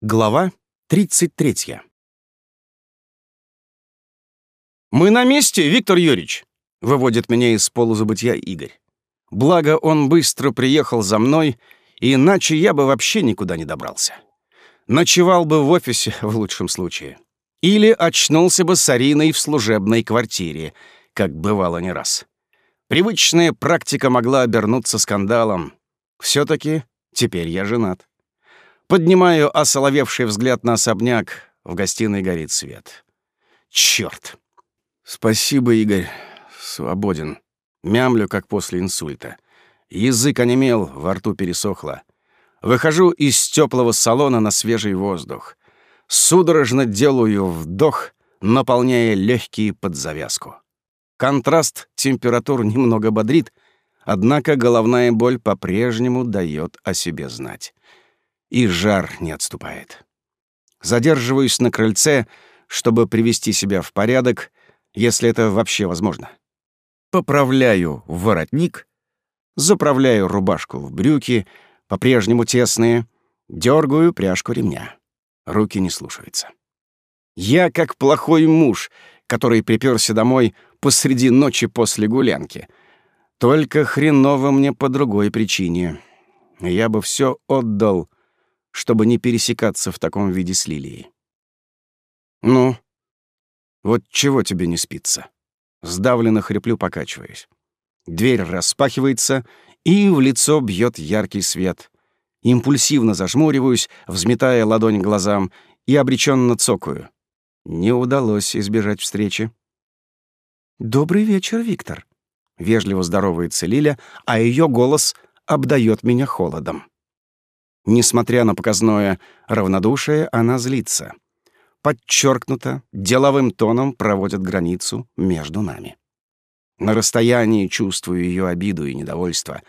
Глава 33. «Мы на месте, Виктор Юрьевич!» — выводит меня из полузабытия Игорь. Благо, он быстро приехал за мной, иначе я бы вообще никуда не добрался. Ночевал бы в офисе, в лучшем случае. Или очнулся бы с Ариной в служебной квартире, как бывало не раз. Привычная практика могла обернуться скандалом. все таки теперь я женат. Поднимаю осоловевший взгляд на особняк. В гостиной горит свет. Чёрт! Спасибо, Игорь. Свободен. Мямлю, как после инсульта. Язык онемел, во рту пересохло. Выхожу из теплого салона на свежий воздух. Судорожно делаю вдох, наполняя легкие под завязку. Контраст температур немного бодрит, однако головная боль по-прежнему дает о себе знать и жар не отступает. Задерживаюсь на крыльце, чтобы привести себя в порядок, если это вообще возможно. Поправляю воротник, заправляю рубашку в брюки, по-прежнему тесные, дергаю пряжку ремня. Руки не слушаются. Я как плохой муж, который приперся домой посреди ночи после гулянки. Только хреново мне по другой причине. Я бы все отдал, чтобы не пересекаться в таком виде с Лилией. «Ну, вот чего тебе не спится?» Сдавленно хриплю, покачиваясь. Дверь распахивается, и в лицо бьет яркий свет. Импульсивно зажмуриваюсь, взметая ладонь глазам, и обреченно цокаю. Не удалось избежать встречи. «Добрый вечер, Виктор», — вежливо здоровается Лиля, а ее голос обдает меня холодом. Несмотря на показное равнодушие, она злится. Подчеркнуто, деловым тоном проводит границу между нами. На расстоянии чувствую ее обиду и недовольство,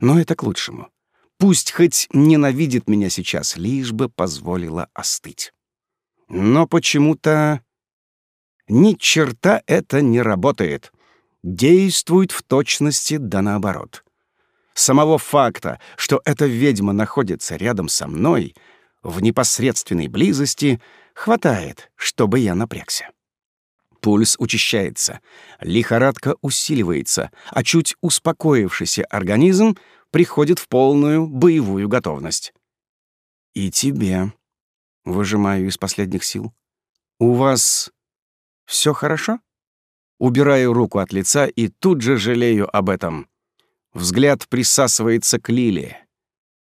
но это к лучшему. Пусть хоть ненавидит меня сейчас, лишь бы позволила остыть. Но почему-то ни черта это не работает. Действует в точности да наоборот. Самого факта, что эта ведьма находится рядом со мной, в непосредственной близости, хватает, чтобы я напрягся. Пульс учащается, лихорадка усиливается, а чуть успокоившийся организм приходит в полную боевую готовность. «И тебе», — выжимаю из последних сил, — «у вас все хорошо?» Убираю руку от лица и тут же жалею об этом. Взгляд присасывается к Лиле.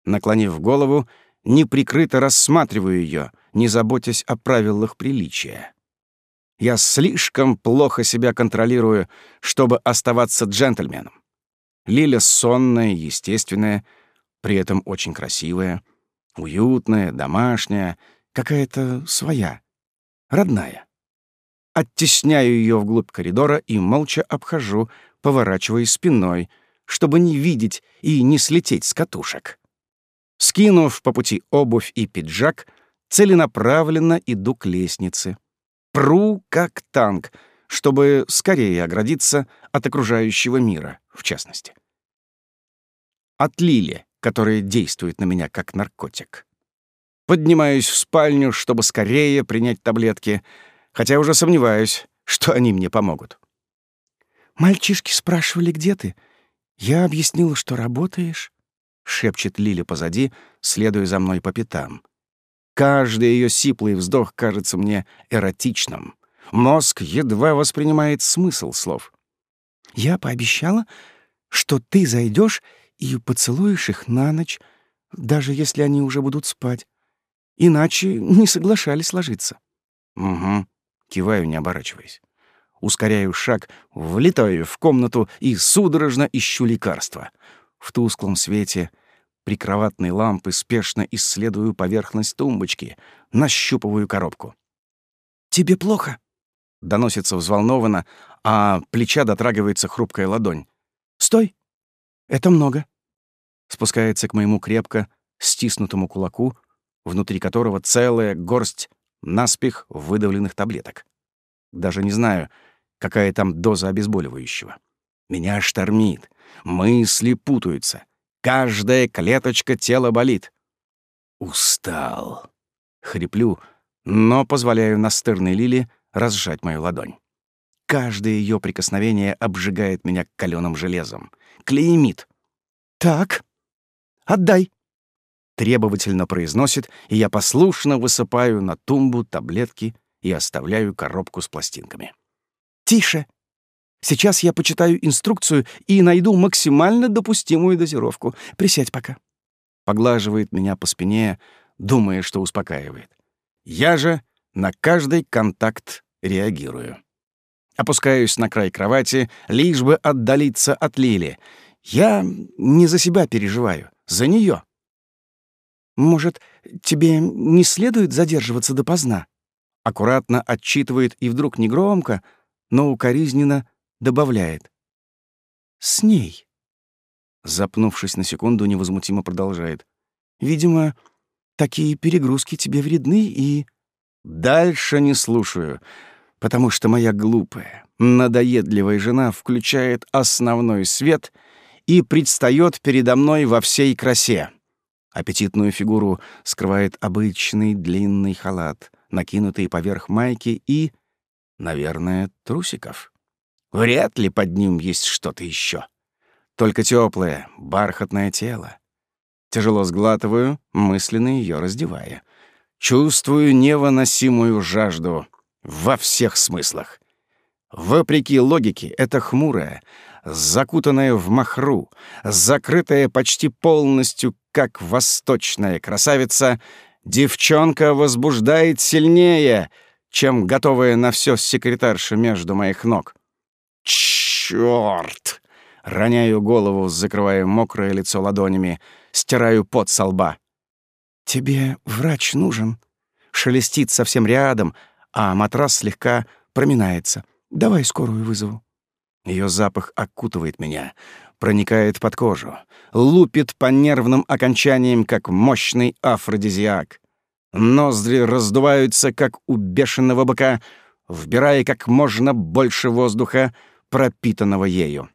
Наклонив голову, неприкрыто рассматриваю ее, не заботясь о правилах приличия. Я слишком плохо себя контролирую, чтобы оставаться джентльменом. Лиля сонная, естественная, при этом очень красивая, уютная, домашняя, какая-то своя, родная. Оттесняю ее вглубь коридора и молча обхожу, поворачиваясь спиной — чтобы не видеть и не слететь с катушек. Скинув по пути обувь и пиджак, целенаправленно иду к лестнице. Пру как танк, чтобы скорее оградиться от окружающего мира, в частности. От Лили, которая действует на меня как наркотик. Поднимаюсь в спальню, чтобы скорее принять таблетки, хотя уже сомневаюсь, что они мне помогут. «Мальчишки спрашивали, где ты?» «Я объяснила, что работаешь», — шепчет Лиля позади, следуя за мной по пятам. Каждый ее сиплый вздох кажется мне эротичным. Мозг едва воспринимает смысл слов. «Я пообещала, что ты зайдешь и поцелуешь их на ночь, даже если они уже будут спать. Иначе не соглашались ложиться». «Угу», — киваю, не оборачиваясь ускоряю шаг, влетаю в комнату и судорожно ищу лекарства. В тусклом свете прикроватной лампы спешно исследую поверхность тумбочки, нащупываю коробку. «Тебе плохо?» — доносится взволнованно, а плеча дотрагивается хрупкая ладонь. «Стой! Это много!» Спускается к моему крепко стиснутому кулаку, внутри которого целая горсть наспех выдавленных таблеток. Даже не знаю, какая там доза обезболивающего. Меня штормит, мысли путаются, каждая клеточка тела болит. Устал. Хриплю, но позволяю настырной Лиле разжать мою ладонь. Каждое ее прикосновение обжигает меня каленым железом. Клеймит. «Так, отдай!» Требовательно произносит, и я послушно высыпаю на тумбу таблетки и оставляю коробку с пластинками. «Тише! Сейчас я почитаю инструкцию и найду максимально допустимую дозировку. Присядь пока». Поглаживает меня по спине, думая, что успокаивает. Я же на каждый контакт реагирую. Опускаюсь на край кровати, лишь бы отдалиться от Лили. Я не за себя переживаю, за нее. «Может, тебе не следует задерживаться допоздна?» Аккуратно отчитывает и вдруг негромко, но укоризненно добавляет. «С ней». Запнувшись на секунду, невозмутимо продолжает. «Видимо, такие перегрузки тебе вредны и...» Дальше не слушаю потому что моя глупая, надоедливая жена включает основной свет и предстает передо мной во всей красе. Аппетитную фигуру скрывает обычный длинный халат, накинутый поверх майки и, наверное, трусиков. Вряд ли под ним есть что-то еще. Только теплое, бархатное тело. Тяжело сглатываю, мысленно ее раздевая. Чувствую невыносимую жажду — во всех смыслах. Вопреки логике, это хмурая, закутанная в махру, закрытая почти полностью, как восточная красавица, девчонка возбуждает сильнее, чем готовая на все секретарша между моих ног. Чёрт! Роняю голову, закрывая мокрое лицо ладонями, стираю пот со лба. «Тебе врач нужен?» Шелестит совсем рядом, а матрас слегка проминается. Давай скорую вызову. Ее запах окутывает меня, проникает под кожу, лупит по нервным окончаниям, как мощный афродизиак. Ноздри раздуваются, как у бешеного быка, вбирая как можно больше воздуха, пропитанного ею.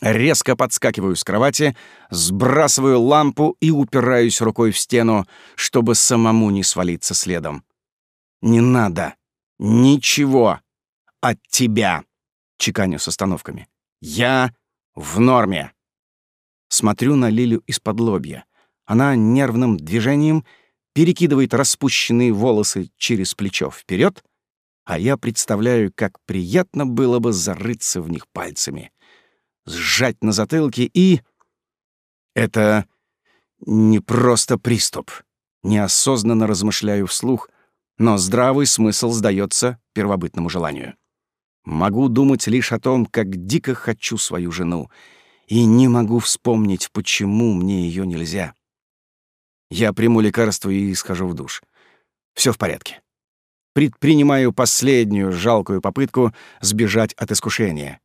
Резко подскакиваю с кровати, сбрасываю лампу и упираюсь рукой в стену, чтобы самому не свалиться следом. Не надо. Ничего. От тебя. Чеканю с остановками. Я в норме. Смотрю на Лилю из-под лобья. Она нервным движением перекидывает распущенные волосы через плечо вперед, а я представляю, как приятно было бы зарыться в них пальцами, сжать на затылке и... Это не просто приступ. Неосознанно размышляю вслух, но здравый смысл сдается первобытному желанию. Могу думать лишь о том, как дико хочу свою жену, и не могу вспомнить, почему мне ее нельзя. Я приму лекарство и схожу в душ. Все в порядке. Предпринимаю последнюю жалкую попытку сбежать от искушения.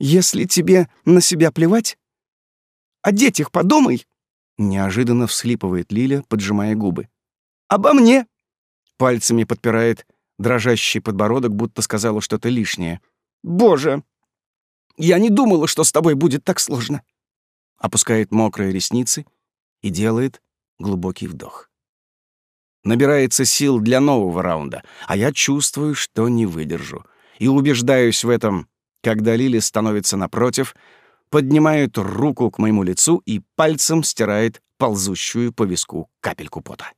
«Если тебе на себя плевать, о детях подумай!» Неожиданно всхлипывает Лиля, поджимая губы. «Обо мне!» пальцами подпирает дрожащий подбородок, будто сказала что-то лишнее. «Боже! Я не думала, что с тобой будет так сложно!» Опускает мокрые ресницы и делает глубокий вдох. Набирается сил для нового раунда, а я чувствую, что не выдержу. И убеждаюсь в этом, когда Лили становится напротив, поднимает руку к моему лицу и пальцем стирает ползущую по виску капельку пота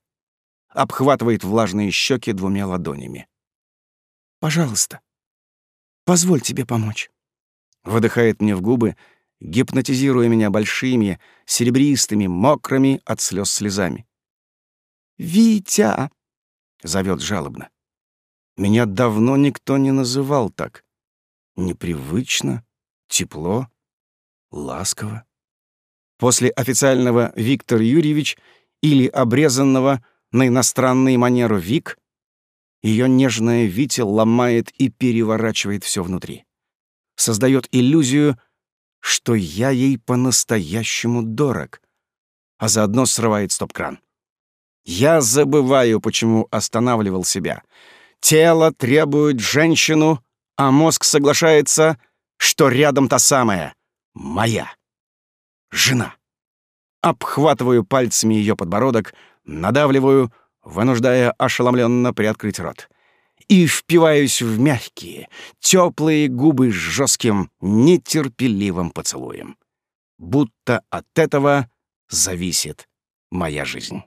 обхватывает влажные щеки двумя ладонями. «Пожалуйста, позволь тебе помочь». Выдыхает мне в губы, гипнотизируя меня большими, серебристыми, мокрыми от слез слезами. «Витя!» — зовет жалобно. Меня давно никто не называл так. Непривычно, тепло, ласково. После официального Виктор Юрьевич или обрезанного на иностранный манер Вик, ее нежная Витя ломает и переворачивает все внутри. Создает иллюзию, что я ей по-настоящему дорог, а заодно срывает стоп-кран. Я забываю, почему останавливал себя. Тело требует женщину, а мозг соглашается, что рядом та самая, моя, жена. Обхватываю пальцами ее подбородок, надавливаю, вынуждая ошеломленно приоткрыть рот, и впиваюсь в мягкие, теплые губы с жестким, нетерпеливым поцелуем. Будто от этого зависит моя жизнь.